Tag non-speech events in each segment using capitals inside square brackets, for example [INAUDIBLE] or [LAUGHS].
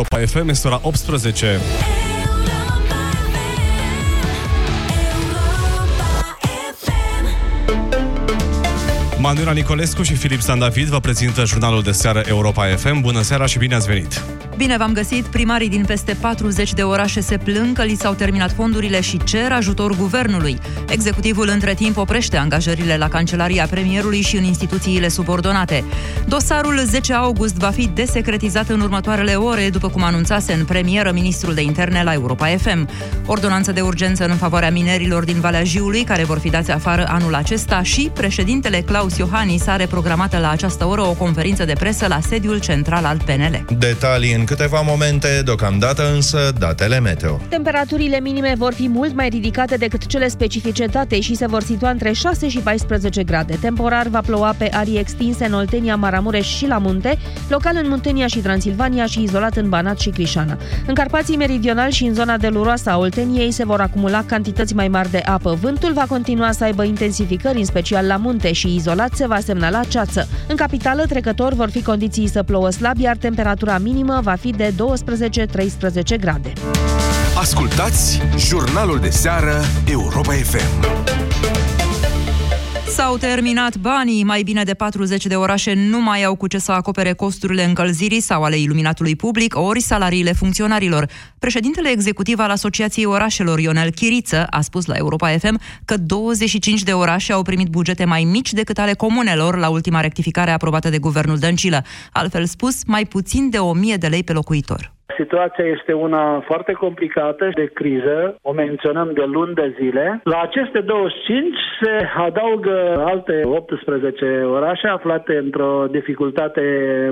Europa FM, este ora 18. Manuela Nicolescu și Filip Sandavid vă prezintă jurnalul de seară Europa FM. Bună seara și bine ați venit! Bine v-am găsit! Primarii din peste 40 de orașe se plâng că li s-au terminat fondurile și cer ajutor guvernului. Executivul între timp oprește angajările la Cancelaria Premierului și în instituțiile subordonate. Dosarul 10 august va fi desecretizat în următoarele ore, după cum anunțase în premieră ministrul de interne la Europa FM. Ordonanță de urgență în favoarea minerilor din Valea Jiului, care vor fi dați afară anul acesta și președintele Claus Iohannis are programată la această oră o conferință de presă la sediul central al PNL. Detalii în câteva momente, deocamdată însă datele meteo. Temperaturile minime vor fi mult mai ridicate decât cele specifice date și se vor situa între 6 și 14 grade. Temporar va ploua pe arii extinse în Oltenia, Maramureș și la munte, local în Muntenia și Transilvania și izolat în Banat și Crișana. În Carpații Meridional și în zona de luroasă a Olteniei se vor acumula cantități mai mari de apă. Vântul va continua să aibă intensificări, în special la munte și izolat se va semnala ceață. În capitală, trecător vor fi condiții să plouă slab, iar temperatura minimă va fi de 12-13 grade. Ascultați jurnalul de seară Europa FM. S-au terminat banii, mai bine de 40 de orașe nu mai au cu ce să acopere costurile încălzirii sau ale iluminatului public, ori salariile funcționarilor. Președintele executiv al Asociației Orașelor, Ionel Chiriță, a spus la Europa FM că 25 de orașe au primit bugete mai mici decât ale comunelor la ultima rectificare aprobată de guvernul Dăncilă. Altfel spus, mai puțin de 1000 de lei pe locuitor. Situația este una foarte complicată de criză, o menționăm de luni de zile. La aceste 25 se adaugă alte 18 orașe aflate într-o dificultate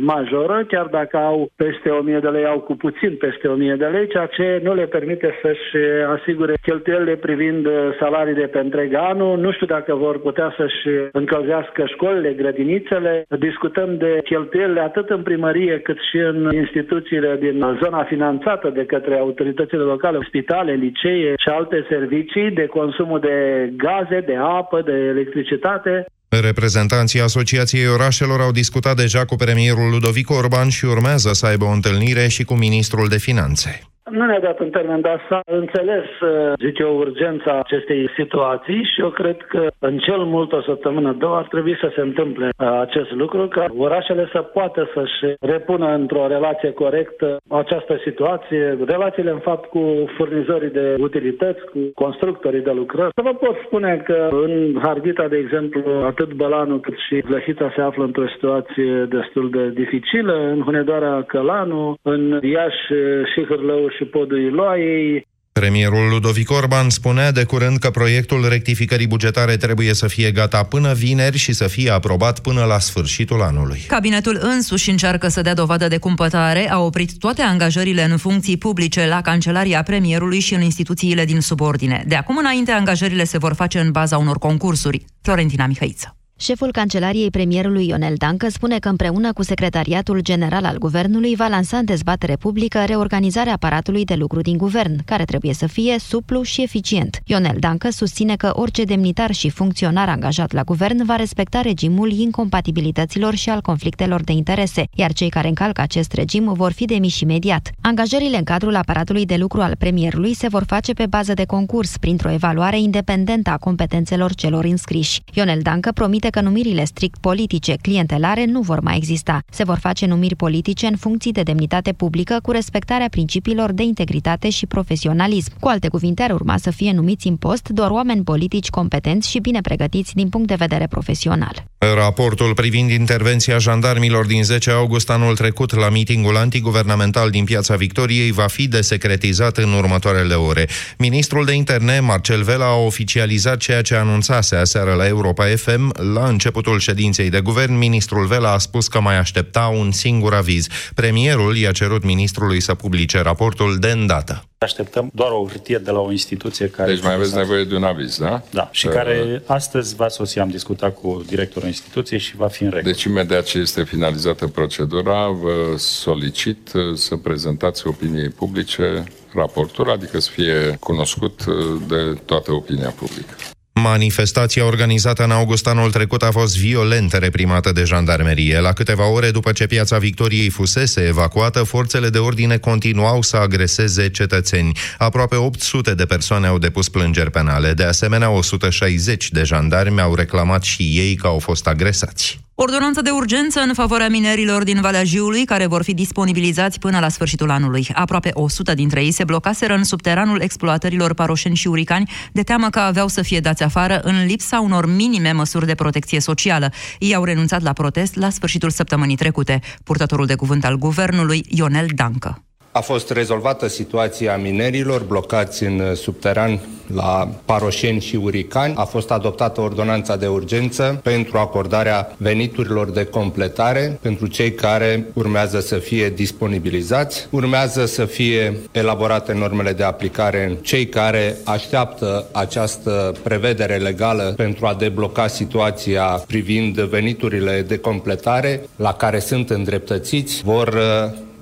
majoră, chiar dacă au peste 1000 de lei, au cu puțin peste 1000 de lei, ceea ce nu le permite să-și asigure cheltuielile privind salarii de pe întreg anul. Nu știu dacă vor putea să-și încălzească școlile, grădinițele. Discutăm de cheltuielile atât în primărie cât și în instituțiile din zona zona finanțată de către autoritățile locale, spitale, licee și alte servicii de consumul de gaze, de apă, de electricitate. Reprezentanții Asociației Orașelor au discutat deja cu premierul Ludovic Orban și urmează să aibă o întâlnire și cu ministrul de finanțe. Nu ne-a dat în termen, dar s-a înțeles, uh, zic eu, urgența acestei situații și eu cred că în cel mult o săptămână, două, ar trebui să se întâmple uh, acest lucru, ca orașele să poată să-și repună într-o relație corectă această situație, relațiile în fapt cu furnizorii de utilități, cu constructorii de lucrări. Să vă pot spune că în Harghita, de exemplu, atât Bălanu cât și Vlăhița se află într-o situație destul de dificilă, în Hunedoara Călanu, în Iași și Hârlău și podul Iloaiei. Premierul Ludovic Orban spunea de curând că proiectul rectificării bugetare trebuie să fie gata până vineri și să fie aprobat până la sfârșitul anului. Cabinetul însuși încearcă să dea dovadă de cumpătare, a oprit toate angajările în funcții publice la Cancelaria Premierului și în instituțiile din subordine. De acum înainte, angajările se vor face în baza unor concursuri. Florentina Mihăiță. Șeful Cancelariei premierului Ionel Dancă spune că împreună cu Secretariatul General al Guvernului va lansa în dezbatere publică reorganizarea aparatului de lucru din guvern, care trebuie să fie suplu și eficient. Ionel Dancă susține că orice demnitar și funcționar angajat la guvern va respecta regimul incompatibilităților și al conflictelor de interese, iar cei care încalcă acest regim vor fi demiși imediat. Angajările în cadrul aparatului de lucru al premierului se vor face pe bază de concurs, printr-o evaluare independentă a competențelor celor înscriși. Ionel Dancă promite promite că numirile strict politice, clientelare, nu vor mai exista. Se vor face numiri politice în funcții de demnitate publică cu respectarea principiilor de integritate și profesionalism. Cu alte cuvinte, ar urma să fie numiți în post doar oameni politici competenți și bine pregătiți din punct de vedere profesional. Raportul privind intervenția jandarmilor din 10 august anul trecut la mitingul antiguvernamental din Piața Victoriei va fi desecretizat în următoarele ore. Ministrul de interne, Marcel Vela, a oficializat ceea ce anunțase aseară la Europa FM la începutul ședinței de guvern, ministrul Vela a spus că mai aștepta un singur aviz. Premierul i-a cerut ministrului să publice raportul de îndată. Așteptăm doar o hârtie de la o instituție care... Deci mai aveți nevoie de un aviz, da? Da, și uh, care astăzi va sosi, am discutat cu directorul instituției și va fi în regulă. Deci imediat ce este finalizată procedura, vă solicit uh, să prezentați opiniei publice raportul, adică să fie cunoscut uh, de toată opinia publică. Manifestația organizată în august anul trecut a fost violent reprimată de jandarmerie. La câteva ore după ce piața Victoriei fusese evacuată, forțele de ordine continuau să agreseze cetățeni. Aproape 800 de persoane au depus plângeri penale. De asemenea, 160 de jandarmi au reclamat și ei că au fost agresați. Ordonanță de urgență în favoarea minerilor din Valea Jiului, care vor fi disponibilizați până la sfârșitul anului. Aproape 100 dintre ei se blocaseră în subteranul exploatărilor Paroșeni și Uricani, de teamă că aveau să fie dați afară în lipsa unor minime măsuri de protecție socială. Ei au renunțat la protest la sfârșitul săptămânii trecute. Purtătorul de cuvânt al guvernului, Ionel Dancă. A fost rezolvată situația minerilor blocați în subteran la Paroșeni și Uricani. A fost adoptată ordonanța de urgență pentru acordarea veniturilor de completare pentru cei care urmează să fie disponibilizați. Urmează să fie elaborate normele de aplicare în cei care așteaptă această prevedere legală pentru a debloca situația privind veniturile de completare la care sunt îndreptățiți vor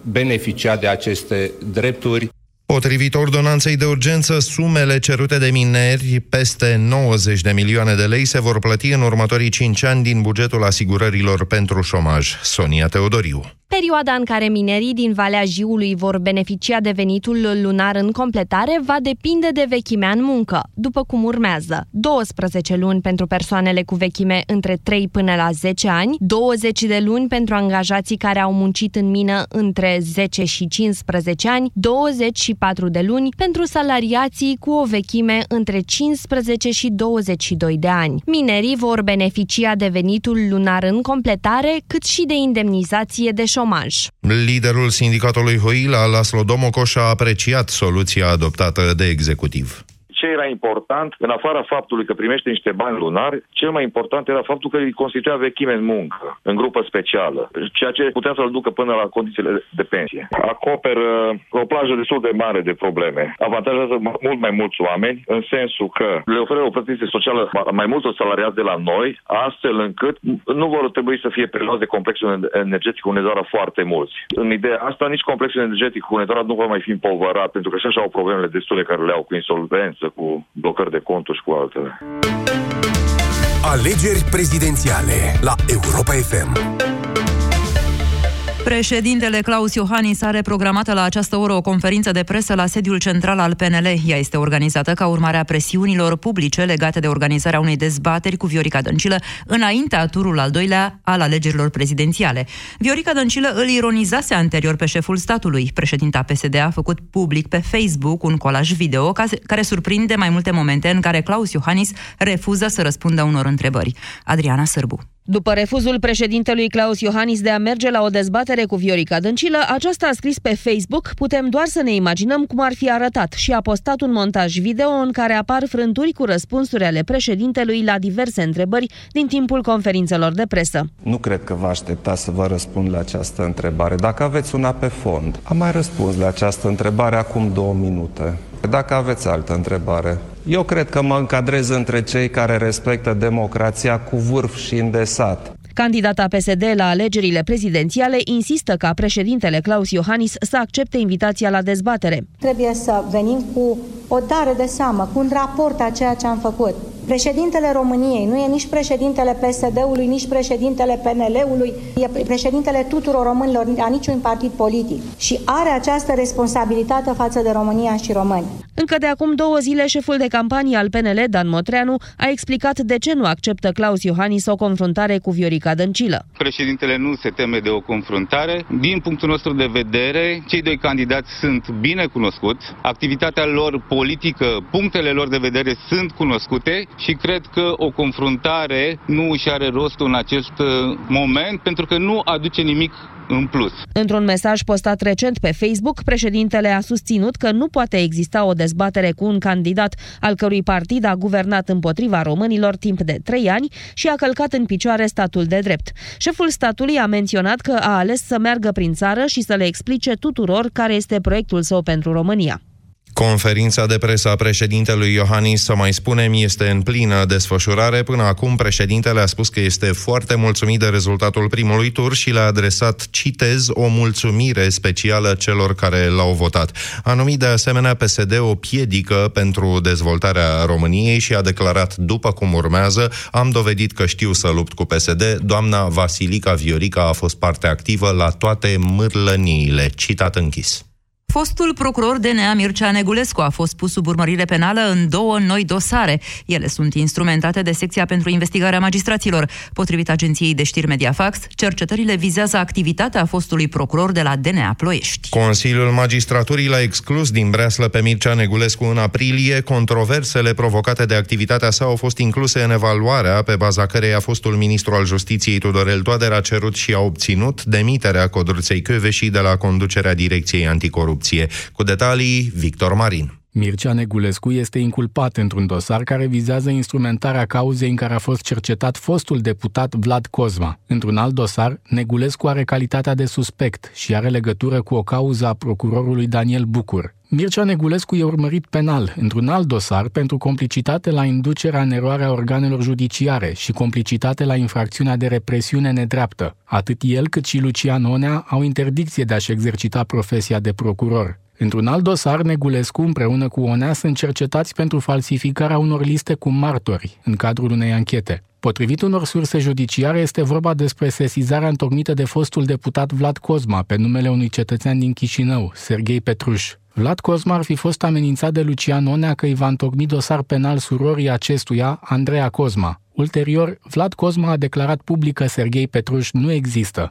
beneficia de aceste drepturi. Potrivit ordonanței de urgență, sumele cerute de mineri, peste 90 de milioane de lei, se vor plăti în următorii 5 ani din bugetul asigurărilor pentru șomaj. Sonia Teodoriu. Perioada în care minerii din Valea Jiului vor beneficia de venitul lunar în completare va depinde de vechimea în muncă, după cum urmează. 12 luni pentru persoanele cu vechime între 3 până la 10 ani, 20 de luni pentru angajații care au muncit în mină între 10 și 15 ani, 24 de luni pentru salariații cu o vechime între 15 și 22 de ani. Minerii vor beneficia de venitul lunar în completare, cât și de indemnizație de șomaj. Liderul sindicatului Hoila, Laslo Domocoș, a apreciat soluția adoptată de executiv ce era important, în afara faptului că primește niște bani lunari, cel mai important era faptul că îi constituia vechime în muncă, în grupă specială, ceea ce putea să-l ducă până la condițiile de pensie. Acoperă o plajă destul de mare de probleme. Avantajează mult mai mulți oameni, în sensul că le oferă o protecție socială mai multor salariați de la noi, astfel încât nu vor trebui să fie preluați de complexul energetic cu Hunedoara foarte mulți. În ideea asta, nici complexul energetic cu Hunedoara nu va mai fi împovărat, pentru că și așa au problemele destule care le au cu insolvență, cu blocări de conturi și cu altele. Alegeri prezidențiale la Europa FM. Președintele Claus Iohannis are programată la această oră o conferință de presă la sediul central al PNL. Ea este organizată ca urmare a presiunilor publice legate de organizarea unei dezbateri cu Viorica Dăncilă înaintea turul al doilea al alegerilor prezidențiale. Viorica Dăncilă îl ironizase anterior pe șeful statului. Președinta PSD a făcut public pe Facebook un colaj video care surprinde mai multe momente în care Claus Iohannis refuză să răspundă unor întrebări. Adriana Sârbu. După refuzul președintelui Claus Iohannis de a merge la o dezbatere cu Viorica Dăncilă, aceasta a scris pe Facebook Putem doar să ne imaginăm cum ar fi arătat și a postat un montaj video în care apar frânturi cu răspunsuri ale președintelui la diverse întrebări din timpul conferințelor de presă. Nu cred că vă aștepta să vă răspund la această întrebare. Dacă aveți una pe fond, am mai răspuns la această întrebare acum două minute. Dacă aveți altă întrebare. Eu cred că mă încadrez între cei care respectă democrația cu vârf și îndesat. Candidata PSD la alegerile prezidențiale insistă ca președintele Claus Iohannis să accepte invitația la dezbatere. Trebuie să venim cu o dare de seamă, cu un raport a ceea ce am făcut. Președintele României nu e nici președintele PSD-ului, nici președintele PNL-ului, e președintele tuturor românilor, a niciun partid politic și are această responsabilitate față de România și români. Încă de acum două zile, șeful de campanie al PNL, Dan Motreanu, a explicat de ce nu acceptă Claus Iohannis o confruntare cu Viorica Dăncilă. Președintele nu se teme de o confruntare. Din punctul nostru de vedere, cei doi candidați sunt bine cunoscuți, activitatea lor politică, punctele lor de vedere sunt cunoscute și cred că o confruntare nu își are rostul în acest uh, moment pentru că nu aduce nimic în plus. Într-un mesaj postat recent pe Facebook, președintele a susținut că nu poate exista o dezbatere cu un candidat al cărui partid a guvernat împotriva românilor timp de trei ani și a călcat în picioare statul de drept. Șeful statului a menționat că a ales să meargă prin țară și să le explice tuturor care este proiectul său pentru România. Conferința de presă a președintelui Iohannis, să mai spunem, este în plină desfășurare. Până acum, președintele a spus că este foarte mulțumit de rezultatul primului tur și le-a adresat, citez, o mulțumire specială celor care l-au votat. A numit de asemenea PSD o piedică pentru dezvoltarea României și a declarat, după cum urmează, am dovedit că știu să lupt cu PSD. Doamna Vasilica Viorica a fost parte activă la toate mârlăniile. Citat închis. Fostul procuror DNA Mircea Negulescu a fost pus sub urmărire penală în două noi dosare. Ele sunt instrumentate de secția pentru investigarea magistraților. Potrivit agenției de știri Mediafax, cercetările vizează activitatea fostului procuror de la DNA Ploiești. Consiliul Magistraturii l-a exclus din breaslă pe Mircea Negulescu în aprilie. Controversele provocate de activitatea sa au fost incluse în evaluarea pe baza căreia fostul ministru al Justiției Tudorel Toader a cerut și a obținut demiterea Codruței și de la conducerea Direcției Anticorupție corupție. Cu detalii, Victor Marin. Mircea Negulescu este inculpat într-un dosar care vizează instrumentarea cauzei în care a fost cercetat fostul deputat Vlad Cozma. Într-un alt dosar, Negulescu are calitatea de suspect și are legătură cu o cauză a procurorului Daniel Bucur. Mircea Negulescu e urmărit penal într-un alt dosar pentru complicitate la inducerea în eroare a organelor judiciare și complicitate la infracțiunea de represiune nedreaptă. Atât el cât și Lucian Onea au interdicție de a-și exercita profesia de procuror. Într-un alt dosar, Negulescu împreună cu Onea sunt cercetați pentru falsificarea unor liste cu martori în cadrul unei anchete. Potrivit unor surse judiciare, este vorba despre sesizarea întocmită de fostul deputat Vlad Cozma pe numele unui cetățean din Chișinău, Sergei Petruș. Vlad Cosma ar fi fost amenințat de Lucian Onea că îi va întocmi dosar penal surorii acestuia, Andreea Cosma. Ulterior, Vlad Cosma a declarat public că Sergei Petruș nu există.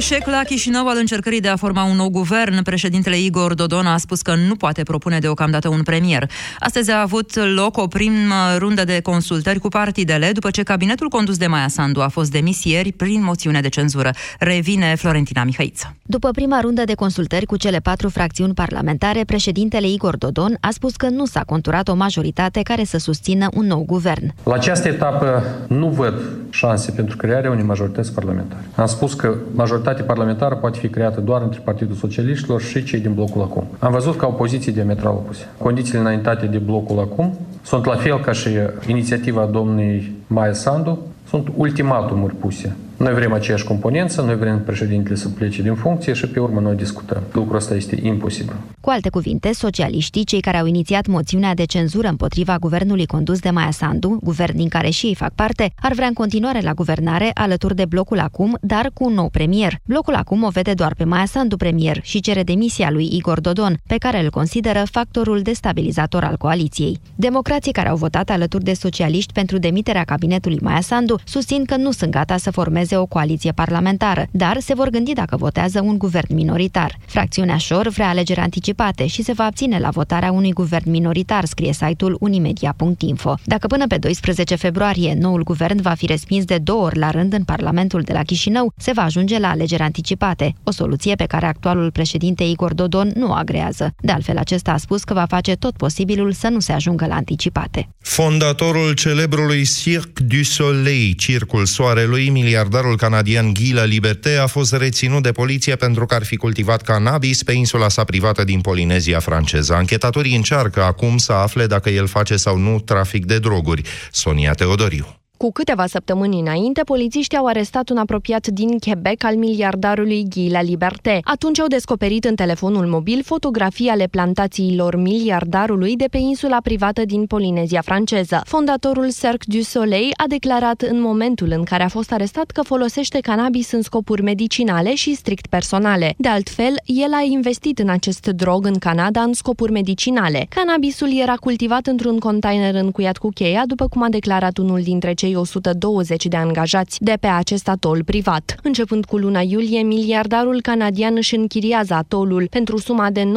Eșec la Chișinău al încercării de a forma un nou guvern. Președintele Igor Dodon a spus că nu poate propune deocamdată un premier. Astăzi a avut loc o primă rundă de consultări cu partidele, după ce cabinetul condus de Maia Sandu a fost demis ieri prin moțiune de cenzură. Revine Florentina Mihăiță. După prima rundă de consultări cu cele patru fracțiuni parlamentare, președintele Igor Dodon a spus că nu s-a conturat o majoritate care să susțină un nou guvern. La această etapă nu văd șanse pentru crearea unei majorități parlamentare. Am spus că majoritatea majoritate parlamentară poate fi creată doar între Partidul Socialiștilor și cei din blocul acum. Am văzut ca o poziție diametral opuse. Condițiile înaintate de blocul acum sunt la fel ca și inițiativa domnului Maia Sandu, sunt ultimatumuri puse noi vrem aceeași componență, noi vrem președintele să plece din funcție și pe urmă noi discutăm. Lucrul ăsta este imposibil. Cu alte cuvinte, socialiștii, cei care au inițiat moțiunea de cenzură împotriva guvernului condus de Maia Sandu, guvern din care și ei fac parte, ar vrea în continuare la guvernare alături de blocul acum, dar cu un nou premier. Blocul acum o vede doar pe Maia Sandu premier și cere demisia lui Igor Dodon, pe care îl consideră factorul destabilizator al coaliției. Democrații care au votat alături de socialiști pentru demiterea cabinetului Maia Sandu susțin că nu sunt gata să formeze formeze o coaliție parlamentară, dar se vor gândi dacă votează un guvern minoritar. Fracțiunea Șor vrea alegeri anticipate și se va abține la votarea unui guvern minoritar, scrie site-ul unimedia.info. Dacă până pe 12 februarie noul guvern va fi respins de două ori la rând în Parlamentul de la Chișinău, se va ajunge la alegeri anticipate, o soluție pe care actualul președinte Igor Dodon nu agrează. De altfel, acesta a spus că va face tot posibilul să nu se ajungă la anticipate. Fondatorul celebrului Cirque du Soleil, Circul Soarelui, miliardar miliardarul canadian Guy La Liberté a fost reținut de poliție pentru că ar fi cultivat cannabis pe insula sa privată din Polinezia franceză. Anchetatorii încearcă acum să afle dacă el face sau nu trafic de droguri. Sonia Teodoriu. Cu câteva săptămâni înainte, polițiștii au arestat un apropiat din Quebec al miliardarului Guy La Liberté. Atunci au descoperit în telefonul mobil fotografii ale plantațiilor miliardarului de pe insula privată din Polinezia franceză. Fondatorul Cercle du Soleil a declarat în momentul în care a fost arestat că folosește cannabis în scopuri medicinale și strict personale. De altfel, el a investit în acest drog în Canada în scopuri medicinale. Cannabisul era cultivat într-un container încuiat cu cheia, după cum a declarat unul dintre cei cei 120 de angajați de pe acest atol privat. Începând cu luna iulie, miliardarul canadian își închiriază atolul pentru suma de 900.000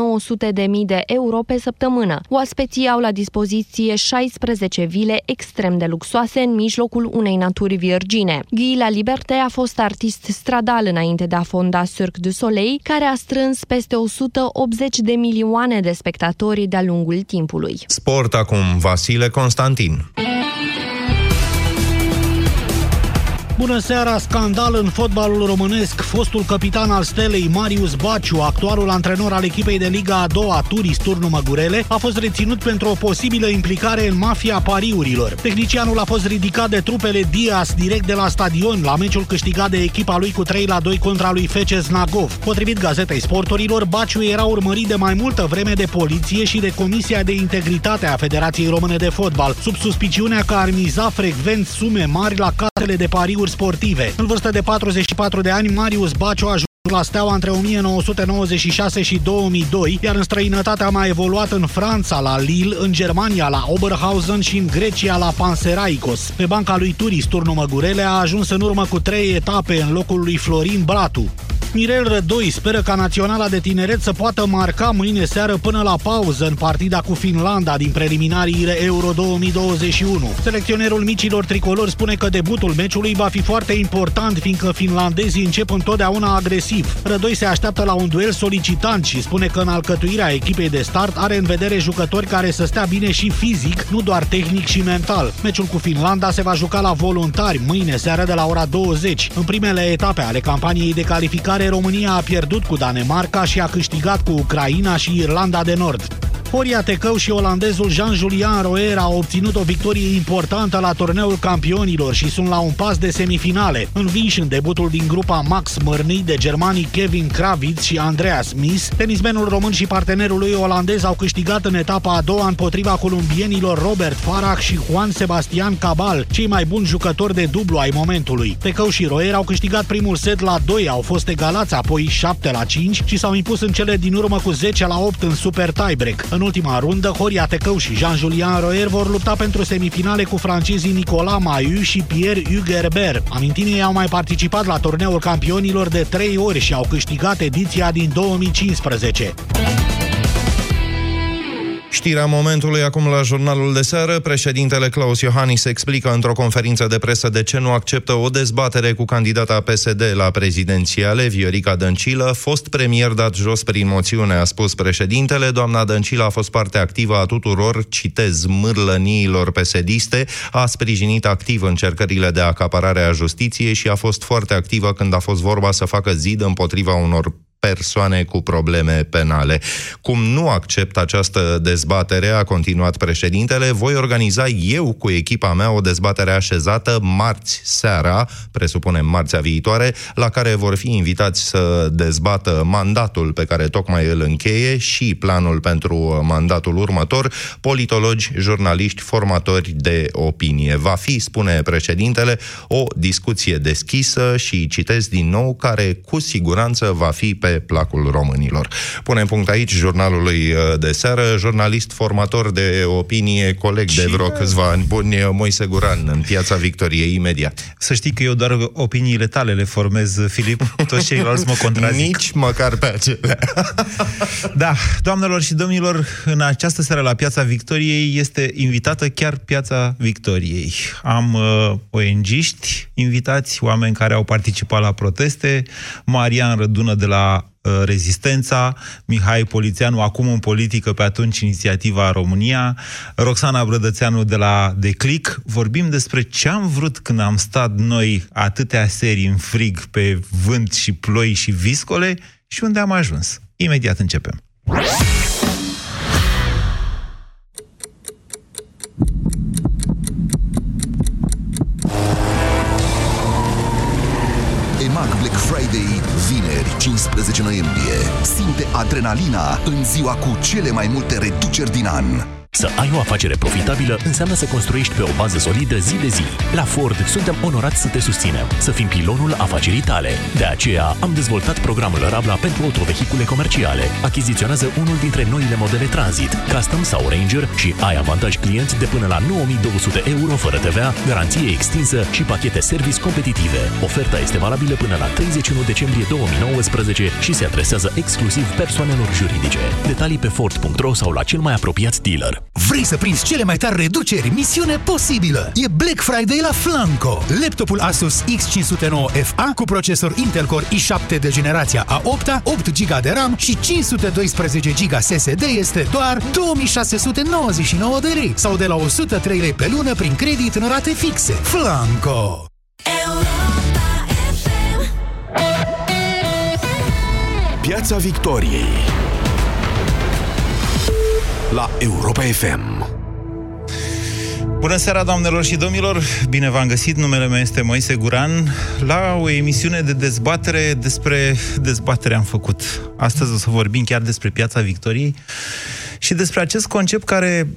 de euro pe săptămână. Oaspeții au la dispoziție 16 vile extrem de luxoase în mijlocul unei naturi virgine. Guy La Liberté a fost artist stradal înainte de a fonda Cirque du Soleil, care a strâns peste 180 de milioane de spectatori de-a lungul timpului. Sport acum, Vasile Constantin. Bună seara! Scandal în fotbalul românesc. Fostul capitan al Stelei, Marius Baciu, actualul antrenor al echipei de Liga a doua, Turis Turnu Măgurele, a fost reținut pentru o posibilă implicare în mafia pariurilor. Tehnicianul a fost ridicat de trupele Dias direct de la stadion la meciul câștigat de echipa lui cu 3 la 2 contra lui Fece Znagov. Potrivit gazetei sporturilor, Baciu era urmărit de mai multă vreme de poliție și de Comisia de Integritate a Federației Române de Fotbal, sub suspiciunea că ar miza frecvent sume mari la casele de pariuri sportive. În vârstă de 44 de ani, Marius Baciu a la Steaua între 1996 și 2002, iar în străinătate a mai evoluat în Franța la Lille, în Germania la Oberhausen și în Grecia la Panseraikos. Pe banca lui Turis, turnul Măgurele a ajuns în urmă cu trei etape în locul lui Florin Bratu. Mirel Rădoi speră ca Naționala de Tineret să poată marca mâine seară până la pauză în partida cu Finlanda din preliminariile Euro 2021. Selecționerul micilor tricolori spune că debutul meciului va fi foarte important, fiindcă finlandezii încep întotdeauna agresiv. Rădoi se așteaptă la un duel solicitant și spune că în alcătuirea echipei de start are în vedere jucători care să stea bine și fizic, nu doar tehnic și mental. Meciul cu Finlanda se va juca la voluntari mâine seară de la ora 20. În primele etape ale campaniei de calificare care România a pierdut cu Danemarca și a câștigat cu Ucraina și Irlanda de Nord. Horia Tecău și olandezul Jean-Julian Roer au obținut o victorie importantă la turneul campionilor și sunt la un pas de semifinale. Învinși în debutul din grupa Max Mărnii de germanii Kevin Kravitz și Andreas Smith, tenismenul român și partenerul lui olandez au câștigat în etapa a doua împotriva columbienilor Robert Farah și Juan Sebastian Cabal, cei mai buni jucători de dublu ai momentului. Tecău și Roer au câștigat primul set la 2, au fost egalați apoi 7 la 5 și s-au impus în cele din urmă cu 10 la 8 în super tiebreak. În ultima rundă, Horia Tecău și Jean-Julian Roer vor lupta pentru semifinale cu francezii Nicolas Maiu și Pierre Hugerbert. Amintinii au mai participat la turneul campionilor de trei ori și au câștigat ediția din 2015. Știrea momentului acum la jurnalul de seară, președintele Claus Iohannis explică într-o conferință de presă de ce nu acceptă o dezbatere cu candidata PSD la prezidențiale, Viorica Dăncilă, fost premier dat jos prin moțiune, a spus președintele. Doamna Dăncilă a fost parte activă a tuturor, citez, mârlăniilor pesediste, a sprijinit activ încercările de acaparare a justiției și a fost foarte activă când a fost vorba să facă zid împotriva unor persoane cu probleme penale. Cum nu accept această dezbatere, a continuat președintele, voi organiza eu cu echipa mea o dezbatere așezată marți seara, presupunem marțea viitoare, la care vor fi invitați să dezbată mandatul pe care tocmai îl încheie și planul pentru mandatul următor, politologi, jurnaliști, formatori de opinie. Va fi, spune președintele, o discuție deschisă și citesc din nou, care cu siguranță va fi pe placul românilor. Punem punct aici jurnalului uh, de seară, jurnalist formator de opinie, coleg de vreo câțiva ani buni, uh, Moise Guran, în Piața Victoriei, imediat. Să știi că eu doar opiniile tale le formez, Filip, toți ceilalți mă contrazic. Nici măcar pe acelea. [LAUGHS] da, doamnelor și domnilor, în această seară la Piața Victoriei este invitată chiar Piața Victoriei. Am uh, ONG-ști invitați, oameni care au participat la proteste, Marian Rădună de la Uh, rezistența, Mihai Polițianu, acum în politică, pe atunci Inițiativa România, Roxana Brădățeanu de la Declic. Vorbim despre ce am vrut când am stat noi atâtea serii în frig pe vânt și ploi și viscole și unde am ajuns. Imediat începem. EMAG Black Friday, vineri, 15 noiembrie. Simte adrenalina în ziua cu cele mai multe reduceri din an. Să ai o afacere profitabilă înseamnă să construiești pe o bază solidă zi de zi. La Ford suntem onorați să te susținem, să fim pilonul afacerii tale. De aceea am dezvoltat programul Rabla pentru autovehicule comerciale. Achiziționează unul dintre noile modele Transit, Custom sau Ranger și ai avantaj client de până la 9200 euro fără TVA, garanție extinsă și pachete service competitive. Oferta este valabilă până la 31 decembrie 2019 și se adresează exclusiv persoanelor juridice. Detalii pe Ford.ro sau la cel mai apropiat dealer. Vrei să prinzi cele mai tari reduceri? Misiune posibilă! E Black Friday la Flanco! Laptopul Asus X509FA cu procesor Intel Core i7 de generația a 8 8 GB de RAM și 512 GB SSD este doar 2699 de lei sau de la 103 lei pe lună prin credit în rate fixe. Flanco! Piața Victoriei la Europa FM. Bună seara, doamnelor și domnilor! Bine v-am găsit, numele meu este Moise Guran la o emisiune de dezbatere despre dezbatere am făcut. Astăzi o să vorbim chiar despre Piața Victoriei și despre acest concept care